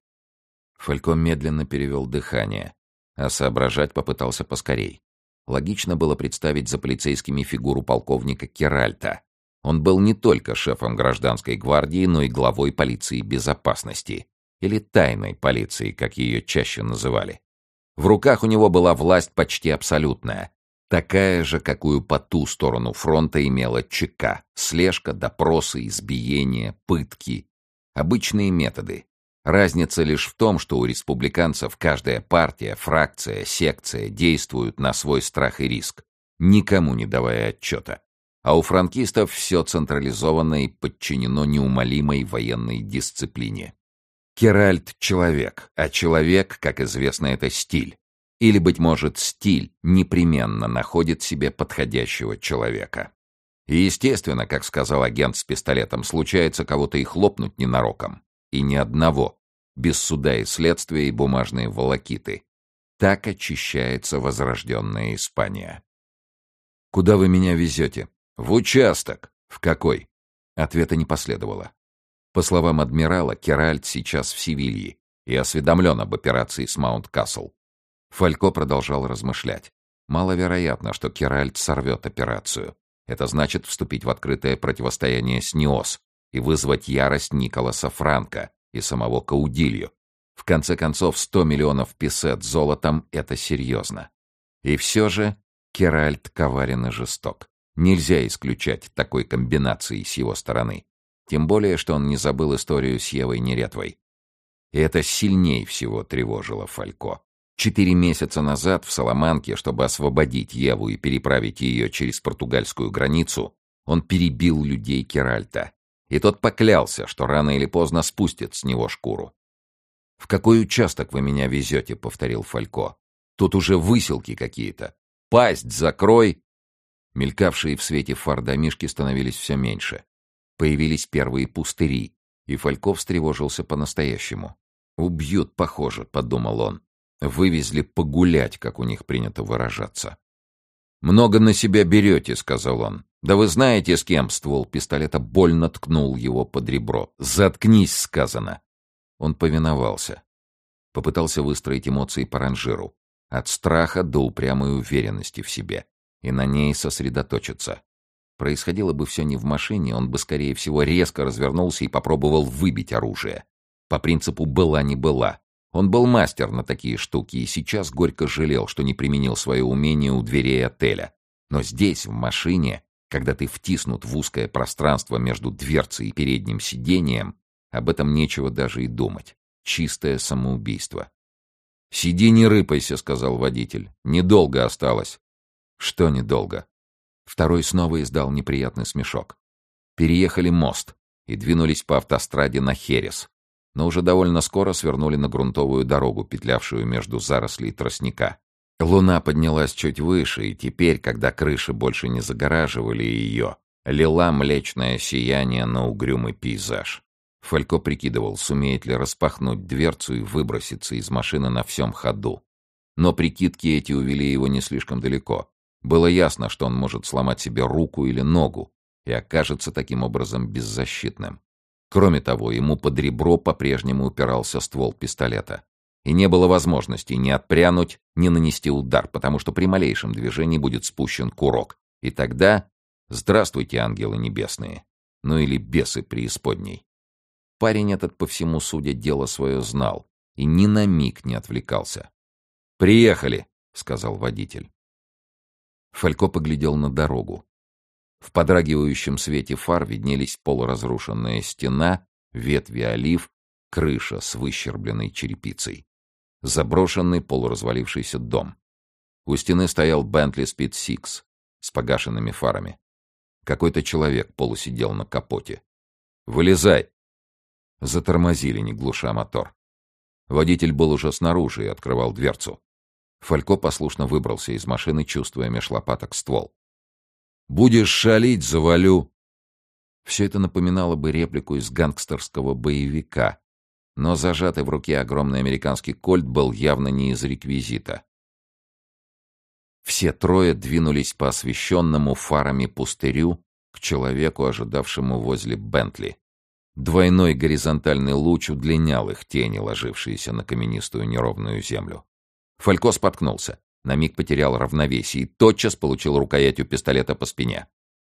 Фалько медленно перевел дыхание, а соображать попытался поскорей. Логично было представить за полицейскими фигуру полковника Керальта. Он был не только шефом гражданской гвардии, но и главой полиции безопасности или тайной полиции, как ее чаще называли. В руках у него была власть почти абсолютная. Такая же, какую по ту сторону фронта имела ЧК. Слежка, допросы, избиения, пытки. Обычные методы. Разница лишь в том, что у республиканцев каждая партия, фракция, секция действуют на свой страх и риск, никому не давая отчета. А у франкистов все централизовано и подчинено неумолимой военной дисциплине. Керальт — человек, а человек, как известно, это стиль. Или, быть может, стиль непременно находит себе подходящего человека. И, естественно, как сказал агент с пистолетом, случается кого-то и хлопнуть ненароком. И ни одного. Без суда и следствия и бумажные волокиты. Так очищается возрожденная Испания. «Куда вы меня везете?» «В участок». «В какой?» Ответа не последовало. По словам адмирала, Керальт сейчас в Севилье и осведомлен об операции с Маунт-Касл. Фалько продолжал размышлять. Маловероятно, что Керальт сорвет операцию. Это значит вступить в открытое противостояние с НИОС и вызвать ярость Николаса Франка и самого Каудилью. В конце концов, 100 миллионов песет золотом — это серьезно. И все же Керальт коварен и жесток. Нельзя исключать такой комбинации с его стороны. Тем более, что он не забыл историю с Евой Неретвой. И это сильней всего тревожило Фалько. Четыре месяца назад в Саламанке, чтобы освободить Еву и переправить ее через португальскую границу, он перебил людей Керальта. И тот поклялся, что рано или поздно спустит с него шкуру. «В какой участок вы меня везете?» — повторил Фалько. «Тут уже выселки какие-то. Пасть закрой!» Мелькавшие в свете фар домишки становились все меньше. Появились первые пустыри, и Фалько встревожился по-настоящему. «Убьют, похоже», — подумал он. Вывезли погулять, как у них принято выражаться. «Много на себя берете», — сказал он. «Да вы знаете, с кем?» Ствол пистолета больно ткнул его под ребро. «Заткнись», — сказано. Он повиновался. Попытался выстроить эмоции по ранжиру. От страха до упрямой уверенности в себе. И на ней сосредоточиться. Происходило бы все не в машине, он бы, скорее всего, резко развернулся и попробовал выбить оружие. По принципу «была не была». Он был мастер на такие штуки и сейчас горько жалел, что не применил свое умение у дверей отеля. Но здесь, в машине, когда ты втиснут в узкое пространство между дверцей и передним сиденьем, об этом нечего даже и думать. Чистое самоубийство. «Сиди, не рыпайся», — сказал водитель. «Недолго осталось». «Что недолго?» Второй снова издал неприятный смешок. Переехали мост и двинулись по автостраде на Херес, но уже довольно скоро свернули на грунтовую дорогу, петлявшую между зарослей тростника. Луна поднялась чуть выше, и теперь, когда крыши больше не загораживали ее, лила млечное сияние на угрюмый пейзаж. Фалько прикидывал, сумеет ли распахнуть дверцу и выброситься из машины на всем ходу. Но прикидки эти увели его не слишком далеко. Было ясно, что он может сломать себе руку или ногу и окажется таким образом беззащитным. Кроме того, ему под ребро по-прежнему упирался ствол пистолета. И не было возможности ни отпрянуть, ни нанести удар, потому что при малейшем движении будет спущен курок. И тогда... Здравствуйте, ангелы небесные. Ну или бесы преисподней. Парень этот, по всему судя, дело свое знал и ни на миг не отвлекался. «Приехали», — сказал водитель. Фалько поглядел на дорогу. В подрагивающем свете фар виднелись полуразрушенная стена, ветви олив, крыша с выщербленной черепицей. Заброшенный полуразвалившийся дом. У стены стоял Бентли Спид Сикс с погашенными фарами. Какой-то человек полусидел на капоте. «Вылезай!» Затормозили, не глуша мотор. Водитель был уже снаружи и открывал дверцу. Фалько послушно выбрался из машины, чувствуя меж лопаток ствол. Будешь шалить, завалю. Все это напоминало бы реплику из гангстерского боевика, но зажатый в руке огромный американский кольт был явно не из реквизита. Все трое двинулись по освещенному фарами пустырю к человеку, ожидавшему возле Бентли. Двойной горизонтальный луч удлинял их тени, ложившиеся на каменистую неровную землю. Фалько споткнулся. На миг потерял равновесие и тотчас получил рукоятью пистолета по спине.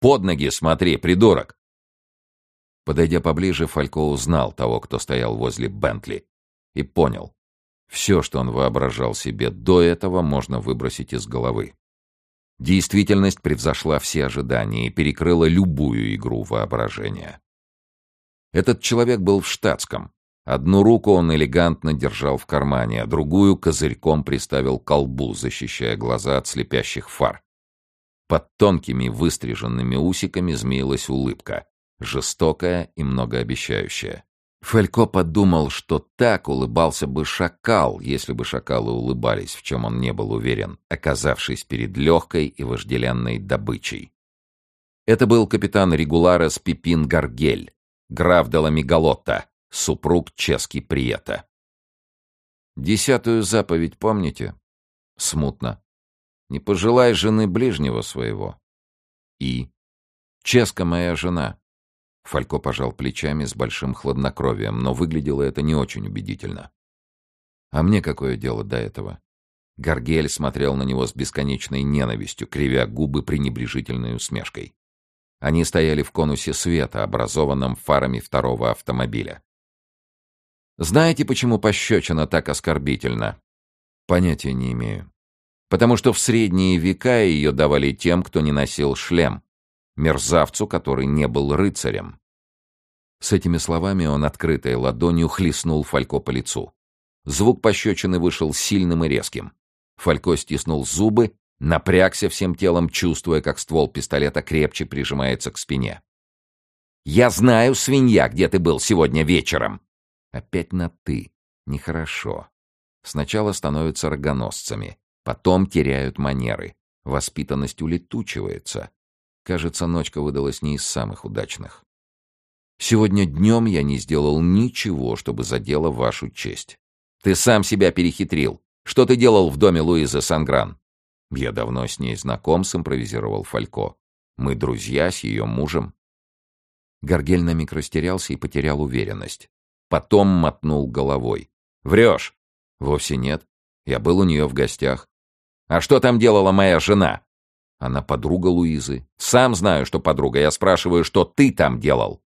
«Под ноги смотри, придурок!» Подойдя поближе, Фалько узнал того, кто стоял возле Бентли, и понял. Все, что он воображал себе до этого, можно выбросить из головы. Действительность превзошла все ожидания и перекрыла любую игру воображения. Этот человек был в штатском. Одну руку он элегантно держал в кармане, а другую козырьком приставил к колбу, защищая глаза от слепящих фар. Под тонкими выстриженными усиками змеилась улыбка, жестокая и многообещающая. Фелько подумал, что так улыбался бы шакал, если бы шакалы улыбались, в чем он не был уверен, оказавшись перед легкой и вожделенной добычей. Это был капитан Регуларес Пипин Гаргель, граф Деламигалотта, супруг Чески Приета. Десятую заповедь помните? Смутно. Не пожелай жены ближнего своего. И? Ческа моя жена. Фалько пожал плечами с большим хладнокровием, но выглядело это не очень убедительно. А мне какое дело до этого? Гаргель смотрел на него с бесконечной ненавистью, кривя губы пренебрежительной усмешкой. Они стояли в конусе света, образованном фарами второго автомобиля. Знаете, почему пощечина так оскорбительна? Понятия не имею. Потому что в средние века ее давали тем, кто не носил шлем мерзавцу, который не был рыцарем. С этими словами он открытой ладонью хлестнул Фалько по лицу. Звук пощечины вышел сильным и резким. Фалько стиснул зубы, напрягся всем телом, чувствуя, как ствол пистолета крепче прижимается к спине. «Я знаю, свинья, где ты был сегодня вечером!» Опять на «ты». Нехорошо. Сначала становятся рогоносцами, потом теряют манеры. Воспитанность улетучивается. Кажется, ночка выдалась не из самых удачных. Сегодня днем я не сделал ничего, чтобы задело вашу честь. Ты сам себя перехитрил. Что ты делал в доме Луизы Сангран? Я давно с ней знаком, симпровизировал Фалько. Мы друзья с ее мужем. Горгель на миг растерялся и потерял уверенность. Потом мотнул головой. «Врешь!» «Вовсе нет. Я был у нее в гостях». «А что там делала моя жена?» Она подруга Луизы. Сам знаю, что подруга. Я спрашиваю, что ты там делал?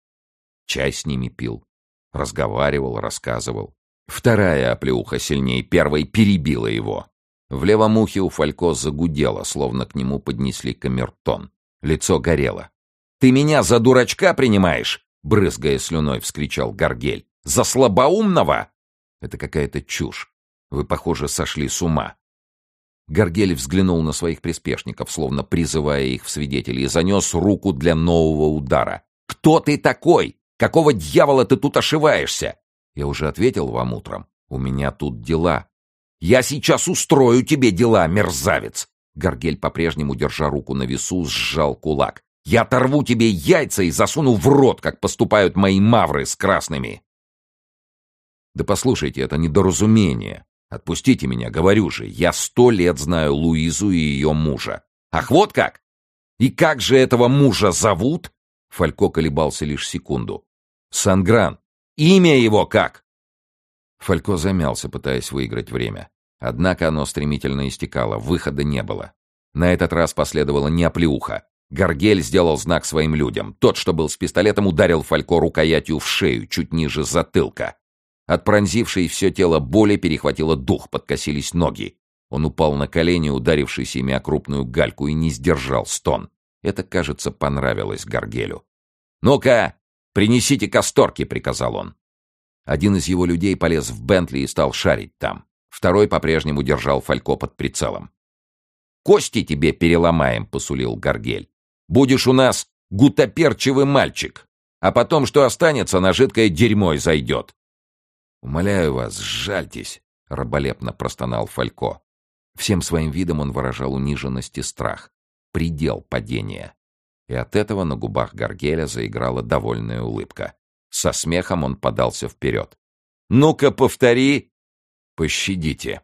Чай с ними пил. Разговаривал, рассказывал. Вторая оплеуха сильнее первой перебила его. В левом ухе у Фалько загудело, словно к нему поднесли камертон. Лицо горело. «Ты меня за дурачка принимаешь?» Брызгая слюной, вскричал Гаргель. «За слабоумного?» «Это какая-то чушь. Вы, похоже, сошли с ума. Горгель взглянул на своих приспешников, словно призывая их в свидетели, и занес руку для нового удара. «Кто ты такой? Какого дьявола ты тут ошиваешься?» «Я уже ответил вам утром. У меня тут дела». «Я сейчас устрою тебе дела, мерзавец!» Горгель, по-прежнему держа руку на весу, сжал кулак. «Я оторву тебе яйца и засуну в рот, как поступают мои мавры с красными!» «Да послушайте, это недоразумение!» Отпустите меня, говорю же, я сто лет знаю Луизу и ее мужа. Ах, вот как! И как же этого мужа зовут? Фалько колебался лишь секунду. Сангран. Имя его как? Фалько замялся, пытаясь выиграть время. Однако оно стремительно истекало, выхода не было. На этот раз последовала неоплеуха. Гаргель сделал знак своим людям. Тот, что был с пистолетом, ударил Фалько рукоятью в шею, чуть ниже затылка. От пронзившей все тело боли перехватило дух, подкосились ноги. Он упал на колени, ударившись ими о крупную гальку, и не сдержал стон. Это, кажется, понравилось Гаргелю. «Ну-ка, принесите касторки», — приказал он. Один из его людей полез в Бентли и стал шарить там. Второй по-прежнему держал Фалько под прицелом. «Кости тебе переломаем», — посулил Гаргель. «Будешь у нас гутоперчивый мальчик, а потом, что останется, на жидкое дерьмо и зайдет. «Умоляю вас, сжальтесь!» — раболепно простонал Фалько. Всем своим видом он выражал униженность и страх. Предел падения. И от этого на губах Гаргеля заиграла довольная улыбка. Со смехом он подался вперед. «Ну-ка, повтори!» «Пощадите!»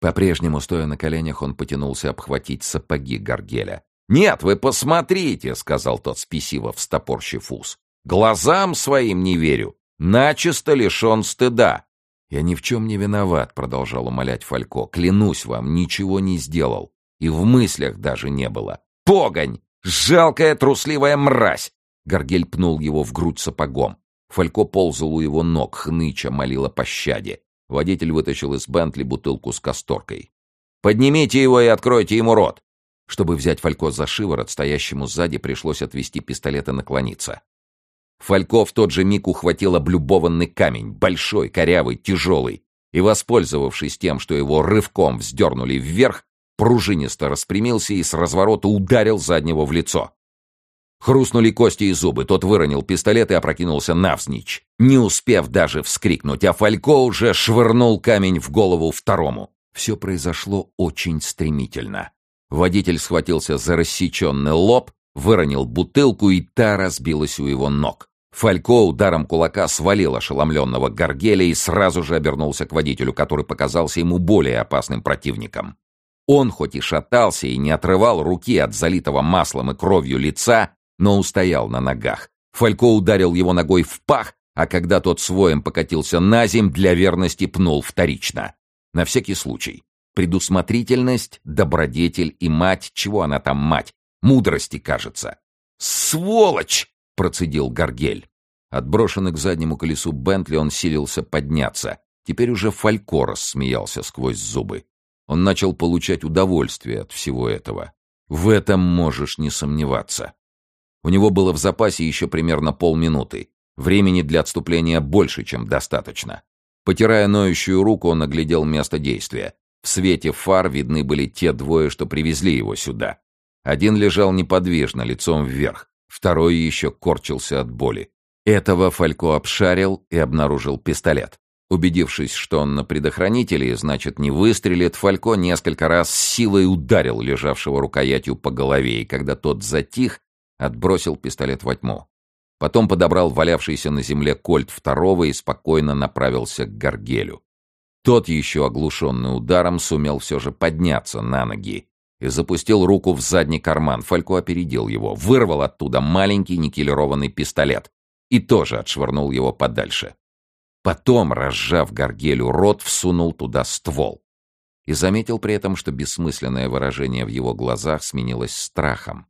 По-прежнему, стоя на коленях, он потянулся обхватить сапоги Гаргеля. «Нет, вы посмотрите!» — сказал тот спесиво, встопорщив ус. «Глазам своим не верю! Начисто лишен стыда. «Я ни в чем не виноват», — продолжал умолять Фалько. «Клянусь вам, ничего не сделал. И в мыслях даже не было. Погонь! Жалкая трусливая мразь!» Горгель пнул его в грудь сапогом. Фалько ползал у его ног, хныча молил о пощаде. Водитель вытащил из Бентли бутылку с касторкой. «Поднимите его и откройте ему рот!» Чтобы взять Фалько за шиворот, стоящему сзади пришлось отвести пистолет и наклониться. Фалько в тот же миг ухватил облюбованный камень, большой, корявый, тяжелый, и, воспользовавшись тем, что его рывком вздернули вверх, пружинисто распрямился и с разворота ударил заднего в лицо. Хрустнули кости и зубы, тот выронил пистолет и опрокинулся навзничь, не успев даже вскрикнуть, а Фалько уже швырнул камень в голову второму. Все произошло очень стремительно. Водитель схватился за рассеченный лоб, выронил бутылку, и та разбилась у его ног. Фалько ударом кулака свалил ошеломленного Гаргеля и сразу же обернулся к водителю, который показался ему более опасным противником. Он хоть и шатался и не отрывал руки от залитого маслом и кровью лица, но устоял на ногах. Фалько ударил его ногой в пах, а когда тот своем покатился на земь, для верности пнул вторично. На всякий случай. Предусмотрительность, добродетель и мать, чего она там мать? Мудрости, кажется. «Сволочь!» — процедил Гаргель. Отброшенный к заднему колесу Бентли, он силился подняться. Теперь уже Фалько рассмеялся сквозь зубы. Он начал получать удовольствие от всего этого. В этом можешь не сомневаться. У него было в запасе еще примерно полминуты. Времени для отступления больше, чем достаточно. Потирая ноющую руку, он оглядел место действия. В свете фар видны были те двое, что привезли его сюда. Один лежал неподвижно, лицом вверх. Второй еще корчился от боли. Этого Фалько обшарил и обнаружил пистолет. Убедившись, что он на предохранителе, значит, не выстрелит, Фалько несколько раз силой ударил лежавшего рукоятью по голове, и когда тот затих, отбросил пистолет во тьму. Потом подобрал валявшийся на земле кольт второго и спокойно направился к Гаргелю. Тот, еще оглушенный ударом, сумел все же подняться на ноги и запустил руку в задний карман. Фалько опередил его, вырвал оттуда маленький никелированный пистолет и тоже отшвырнул его подальше. Потом, разжав Гаргелю рот, всунул туда ствол. И заметил при этом, что бессмысленное выражение в его глазах сменилось страхом.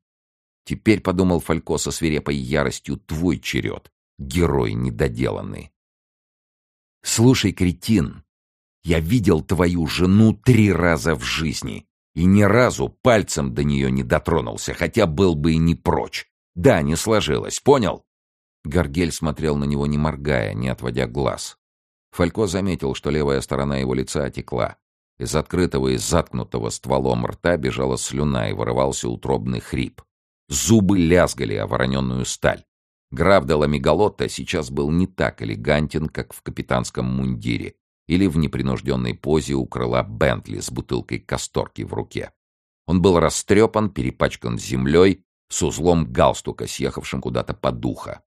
Теперь, подумал Фалько со свирепой яростью, твой черед, герой недоделанный. Слушай, кретин, я видел твою жену три раза в жизни и ни разу пальцем до нее не дотронулся, хотя был бы и не прочь. Да, не сложилось, понял? Гаргель смотрел на него, не моргая, не отводя глаз. Фалько заметил, что левая сторона его лица отекла. Из открытого и заткнутого стволом рта бежала слюна и вырывался утробный хрип. Зубы лязгали о вороненную сталь. Граф де Ламигалотто сейчас был не так элегантен, как в капитанском мундире или в непринужденной позе у крыла Бентли с бутылкой касторки в руке. Он был растрепан, перепачкан землей, с узлом галстука, съехавшим куда-то по духа.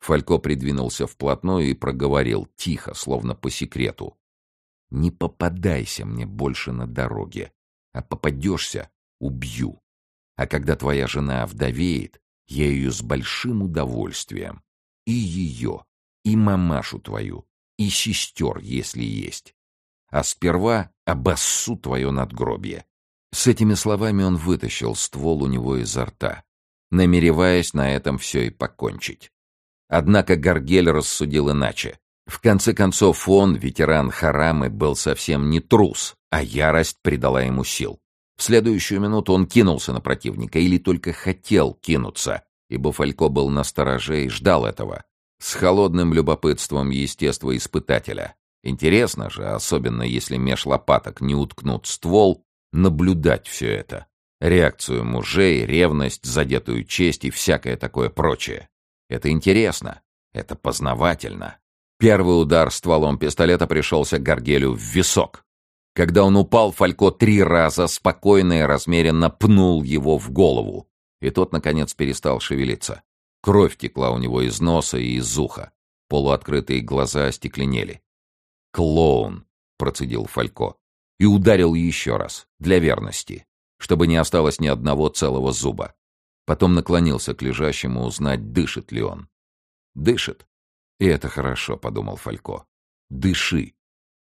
Фалько придвинулся вплотную и проговорил, тихо, словно по секрету. «Не попадайся мне больше на дороге, а попадешься — убью». А когда твоя жена вдовеет, я ее с большим удовольствием. И ее, и мамашу твою, и сестер, если есть. А сперва обоссу твое надгробье». С этими словами он вытащил ствол у него изо рта, намереваясь на этом все и покончить. Однако Гаргель рассудил иначе. В конце концов, он, ветеран Харамы, был совсем не трус, а ярость придала ему сил. В следующую минуту он кинулся на противника или только хотел кинуться, ибо Фалько был на стороже и ждал этого. С холодным любопытством естествоиспытателя. Интересно же, особенно если меж лопаток не уткнут ствол, наблюдать все это. Реакцию мужей, ревность, задетую честь и всякое такое прочее. Это интересно. Это познавательно. Первый удар стволом пистолета пришелся Гаргелю в висок. Когда он упал, Фалько три раза спокойно и размеренно пнул его в голову, и тот, наконец, перестал шевелиться. Кровь текла у него из носа и из уха. Полуоткрытые глаза остекленели. «Клоун!» — процедил Фалько. И ударил еще раз, для верности, чтобы не осталось ни одного целого зуба. Потом наклонился к лежащему узнать, дышит ли он. «Дышит. И это хорошо», — подумал Фалько. «Дыши.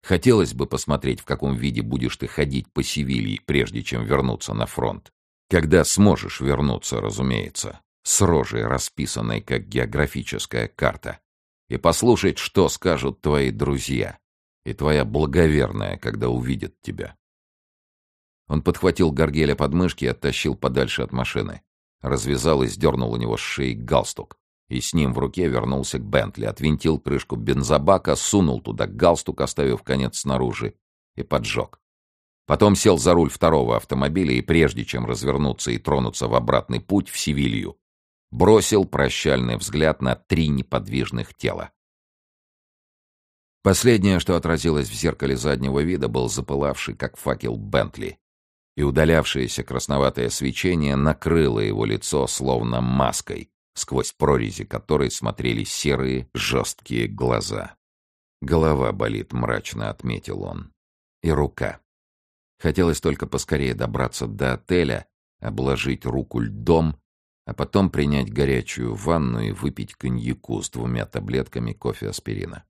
Хотелось бы посмотреть, в каком виде будешь ты ходить по Севилье, прежде чем вернуться на фронт. Когда сможешь вернуться, разумеется, с рожей, расписанной как географическая карта. И послушать, что скажут твои друзья и твоя благоверная, когда увидят тебя. Он подхватил Горгеля под мышки и оттащил подальше от машины. Развязал и сдернул у него с шеи галстук. И с ним в руке вернулся к Бентли, отвинтил крышку бензобака, сунул туда галстук, оставив конец снаружи, и поджег. Потом сел за руль второго автомобиля и, прежде чем развернуться и тронуться в обратный путь в Севилью, бросил прощальный взгляд на три неподвижных тела. Последнее, что отразилось в зеркале заднего вида, был запылавший, как факел, Бентли, и удалявшееся красноватое свечение накрыло его лицо словно маской, сквозь прорези которой смотрели серые, жесткие глаза. «Голова болит», — мрачно отметил он. «И рука». Хотелось только поскорее добраться до отеля, обложить руку льдом а потом принять горячую ванну и выпить коньяку с двумя таблетками кофе-аспирина.